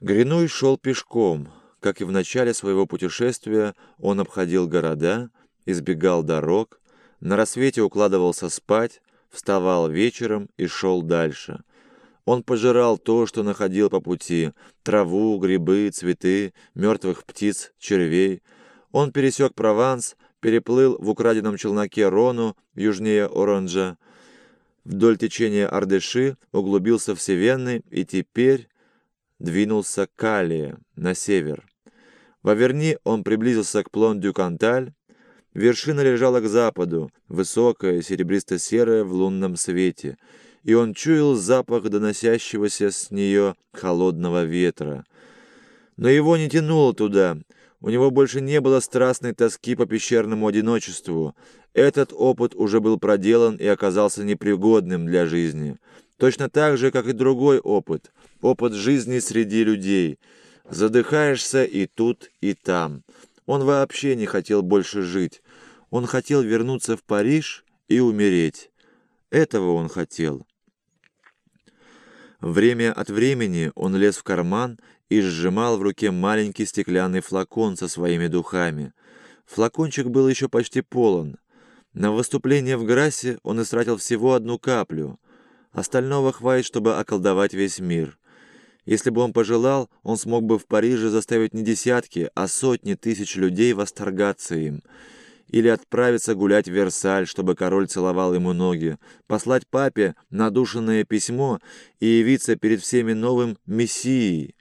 Гринуй шел пешком. Как и в начале своего путешествия, он обходил города, избегал дорог, на рассвете укладывался спать, вставал вечером и шел дальше. Он пожирал то, что находил по пути – траву, грибы, цветы, мертвых птиц, червей. Он пересек Прованс, переплыл в украденном челноке Рону, южнее Оранжа, вдоль течения Ардеши, углубился в Севенны и теперь двинулся к Калии, на север. В Аверни он приблизился к Плон-дю-Канталь. Вершина лежала к западу, высокая, серебристо-серая в лунном свете, и он чуял запах доносящегося с нее холодного ветра. Но его не тянуло туда, у него больше не было страстной тоски по пещерному одиночеству. Этот опыт уже был проделан и оказался непригодным для жизни. Точно так же, как и другой опыт. Опыт жизни среди людей – Задыхаешься и тут, и там. Он вообще не хотел больше жить. Он хотел вернуться в Париж и умереть. Этого он хотел. Время от времени он лез в карман и сжимал в руке маленький стеклянный флакон со своими духами. Флакончик был еще почти полон. На выступление в Грассе он истратил всего одну каплю. Остального хватит, чтобы околдовать весь мир. Если бы он пожелал, он смог бы в Париже заставить не десятки, а сотни тысяч людей восторгаться им. Или отправиться гулять в Версаль, чтобы король целовал ему ноги, послать папе надушенное письмо и явиться перед всеми новым мессией,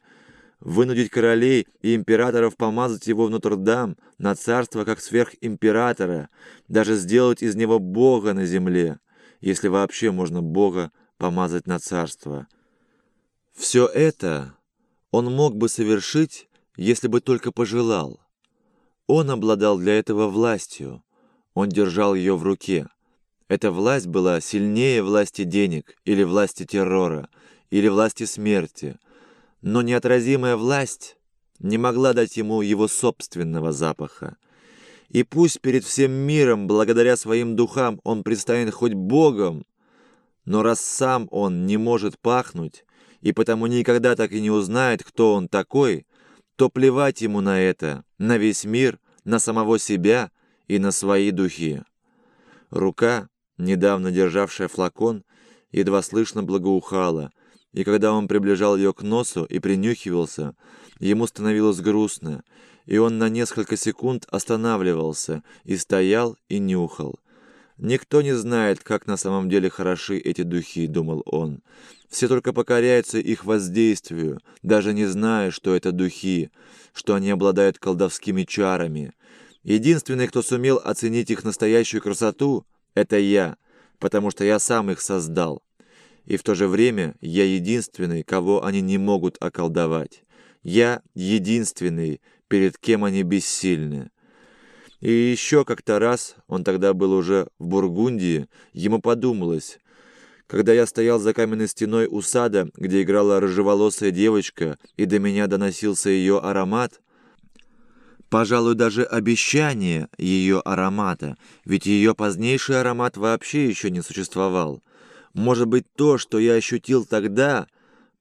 вынудить королей и императоров помазать его в Нотр-Дам на царство как сверхимператора, даже сделать из него бога на земле, если вообще можно бога помазать на царство. Все это он мог бы совершить, если бы только пожелал. Он обладал для этого властью. Он держал ее в руке. Эта власть была сильнее власти денег, или власти террора, или власти смерти. Но неотразимая власть не могла дать ему его собственного запаха. И пусть перед всем миром, благодаря своим духам, он предстанет хоть Богом, но раз сам он не может пахнуть, и потому никогда так и не узнает, кто он такой, то плевать ему на это, на весь мир, на самого себя и на свои духи. Рука, недавно державшая флакон, едва слышно благоухала, и когда он приближал ее к носу и принюхивался, ему становилось грустно, и он на несколько секунд останавливался и стоял и нюхал. «Никто не знает, как на самом деле хороши эти духи», — думал он. «Все только покоряются их воздействию, даже не зная, что это духи, что они обладают колдовскими чарами. Единственный, кто сумел оценить их настоящую красоту, — это я, потому что я сам их создал. И в то же время я единственный, кого они не могут околдовать. Я единственный, перед кем они бессильны». И еще как-то раз, он тогда был уже в Бургундии, ему подумалось, когда я стоял за каменной стеной у сада, где играла рыжеволосая девочка, и до меня доносился ее аромат, пожалуй, даже обещание ее аромата, ведь ее позднейший аромат вообще еще не существовал. Может быть, то, что я ощутил тогда,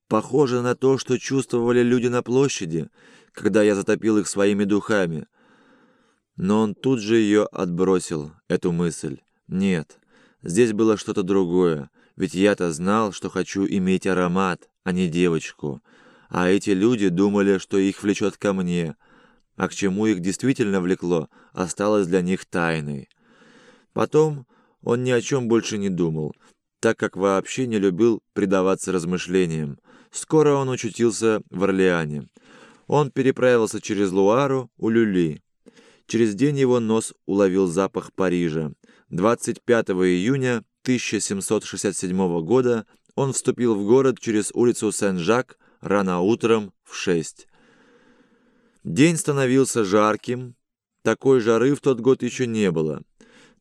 похоже на то, что чувствовали люди на площади, когда я затопил их своими духами. Но он тут же ее отбросил, эту мысль. Нет, здесь было что-то другое, ведь я-то знал, что хочу иметь аромат, а не девочку. А эти люди думали, что их влечет ко мне, а к чему их действительно влекло, осталось для них тайной. Потом он ни о чем больше не думал, так как вообще не любил предаваться размышлениям. Скоро он очутился в Орлеане. Он переправился через Луару у Люли. Через день его нос уловил запах Парижа. 25 июня 1767 года он вступил в город через улицу Сен-Жак рано утром в 6. День становился жарким. Такой жары в тот год еще не было.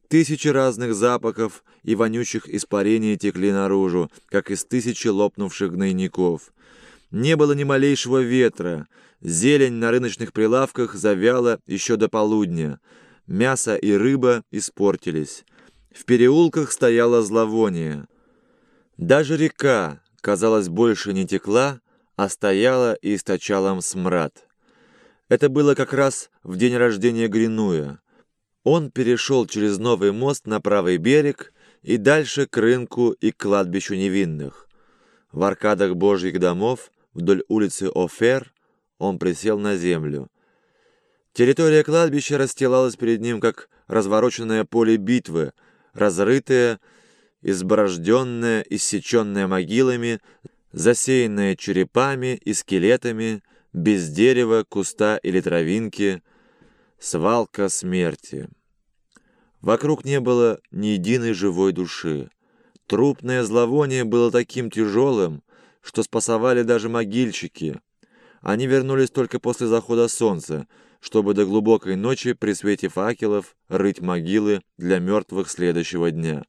Тысячи разных запахов и вонючих испарений текли наружу, как из тысячи лопнувших гнойников. Не было ни малейшего ветра, Зелень на рыночных прилавках завяла еще до полудня. Мясо и рыба испортились. В переулках стояло зловоние. Даже река, казалось, больше не текла, а стояла и источала смрад. Это было как раз в день рождения Гринуя. Он перешел через новый мост на правый берег и дальше к рынку и к кладбищу невинных. В аркадах божьих домов вдоль улицы Офер он присел на землю. Территория кладбища расстилалась перед ним, как развороченное поле битвы, разрытое, изборожденное, иссеченное могилами, засеянное черепами и скелетами, без дерева, куста или травинки, свалка смерти. Вокруг не было ни единой живой души. Трупное зловоние было таким тяжелым, что спасовали даже могильщики. Они вернулись только после захода солнца, чтобы до глубокой ночи при свете факелов рыть могилы для мертвых следующего дня.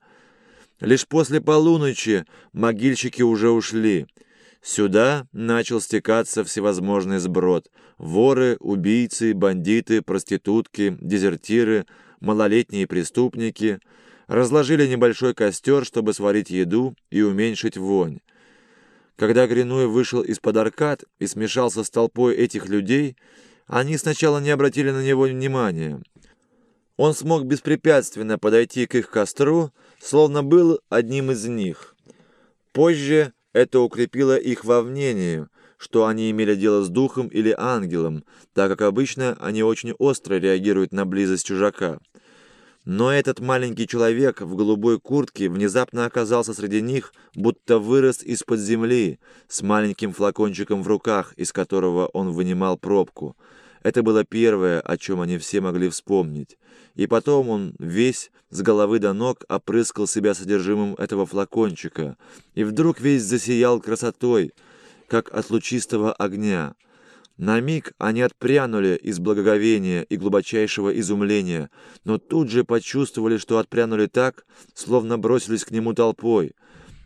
Лишь после полуночи могильщики уже ушли. Сюда начал стекаться всевозможный сброд. Воры, убийцы, бандиты, проститутки, дезертиры, малолетние преступники – разложили небольшой костер, чтобы сварить еду и уменьшить вонь. Когда Гринуй вышел из-под аркад и смешался с толпой этих людей, они сначала не обратили на него внимания. Он смог беспрепятственно подойти к их костру, словно был одним из них. Позже это укрепило их во мнении, что они имели дело с духом или ангелом, так как обычно они очень остро реагируют на близость чужака. Но этот маленький человек в голубой куртке внезапно оказался среди них, будто вырос из-под земли, с маленьким флакончиком в руках, из которого он вынимал пробку. Это было первое, о чем они все могли вспомнить. И потом он весь с головы до ног опрыскал себя содержимым этого флакончика, и вдруг весь засиял красотой, как от лучистого огня. На миг они отпрянули из благоговения и глубочайшего изумления, но тут же почувствовали, что отпрянули так, словно бросились к нему толпой.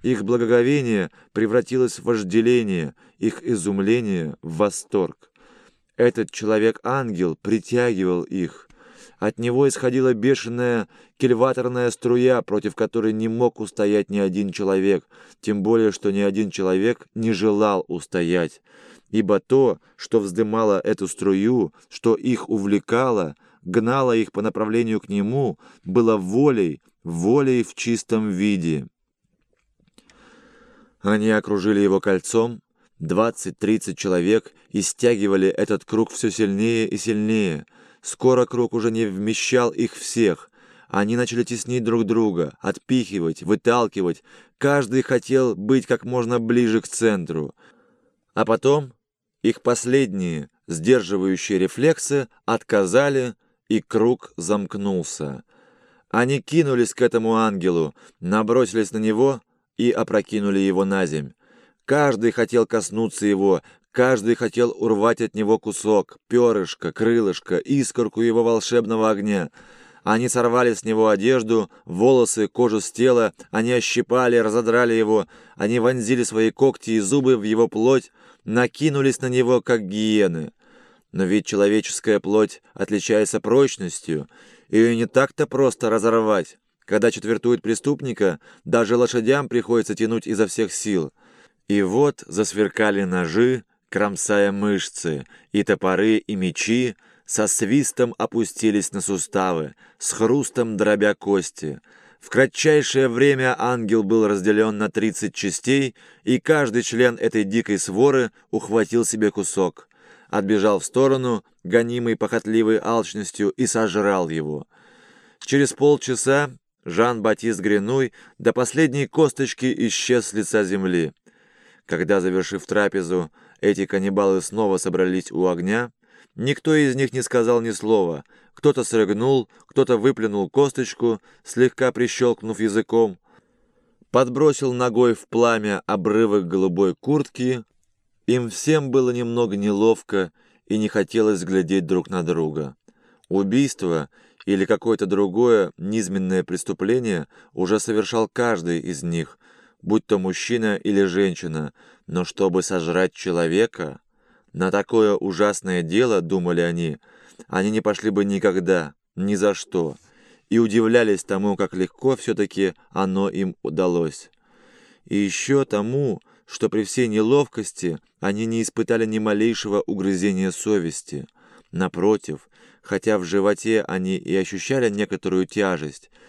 Их благоговение превратилось в вожделение, их изумление — в восторг. Этот человек-ангел притягивал их. От него исходила бешеная кильваторная струя, против которой не мог устоять ни один человек, тем более, что ни один человек не желал устоять ибо то, что вздымало эту струю, что их увлекало, гнало их по направлению к нему, было волей, волей в чистом виде. Они окружили его кольцом, двадцать-тридцать человек, и стягивали этот круг все сильнее и сильнее. Скоро круг уже не вмещал их всех. Они начали теснить друг друга, отпихивать, выталкивать. Каждый хотел быть как можно ближе к центру. А потом их последние, сдерживающие рефлексы, отказали, и круг замкнулся. Они кинулись к этому ангелу, набросились на него и опрокинули его на земь. Каждый хотел коснуться его, каждый хотел урвать от него кусок, перышко, крылышко, искорку его волшебного огня. Они сорвали с него одежду, волосы, кожу с тела, они ощипали, разодрали его, они вонзили свои когти и зубы в его плоть, накинулись на него, как гиены. Но ведь человеческая плоть отличается прочностью, ее не так-то просто разорвать. Когда четвертуют преступника, даже лошадям приходится тянуть изо всех сил. И вот засверкали ножи, кромсая мышцы, и топоры, и мечи со свистом опустились на суставы, с хрустом дробя кости — в кратчайшее время ангел был разделен на 30 частей, и каждый член этой дикой своры ухватил себе кусок, отбежал в сторону, гонимый похотливой алчностью, и сожрал его. Через полчаса Жан-Батист Гренуй до последней косточки исчез с лица земли. Когда, завершив трапезу, эти каннибалы снова собрались у огня, никто из них не сказал ни слова — кто-то срыгнул, кто-то выплюнул косточку, слегка прищелкнув языком, подбросил ногой в пламя обрывок голубой куртки. Им всем было немного неловко и не хотелось глядеть друг на друга. Убийство или какое-то другое низменное преступление уже совершал каждый из них, будь то мужчина или женщина, но чтобы сожрать человека, на такое ужасное дело, думали они, — они не пошли бы никогда, ни за что, и удивлялись тому, как легко все-таки оно им удалось. И еще тому, что при всей неловкости они не испытали ни малейшего угрызения совести. Напротив, хотя в животе они и ощущали некоторую тяжесть,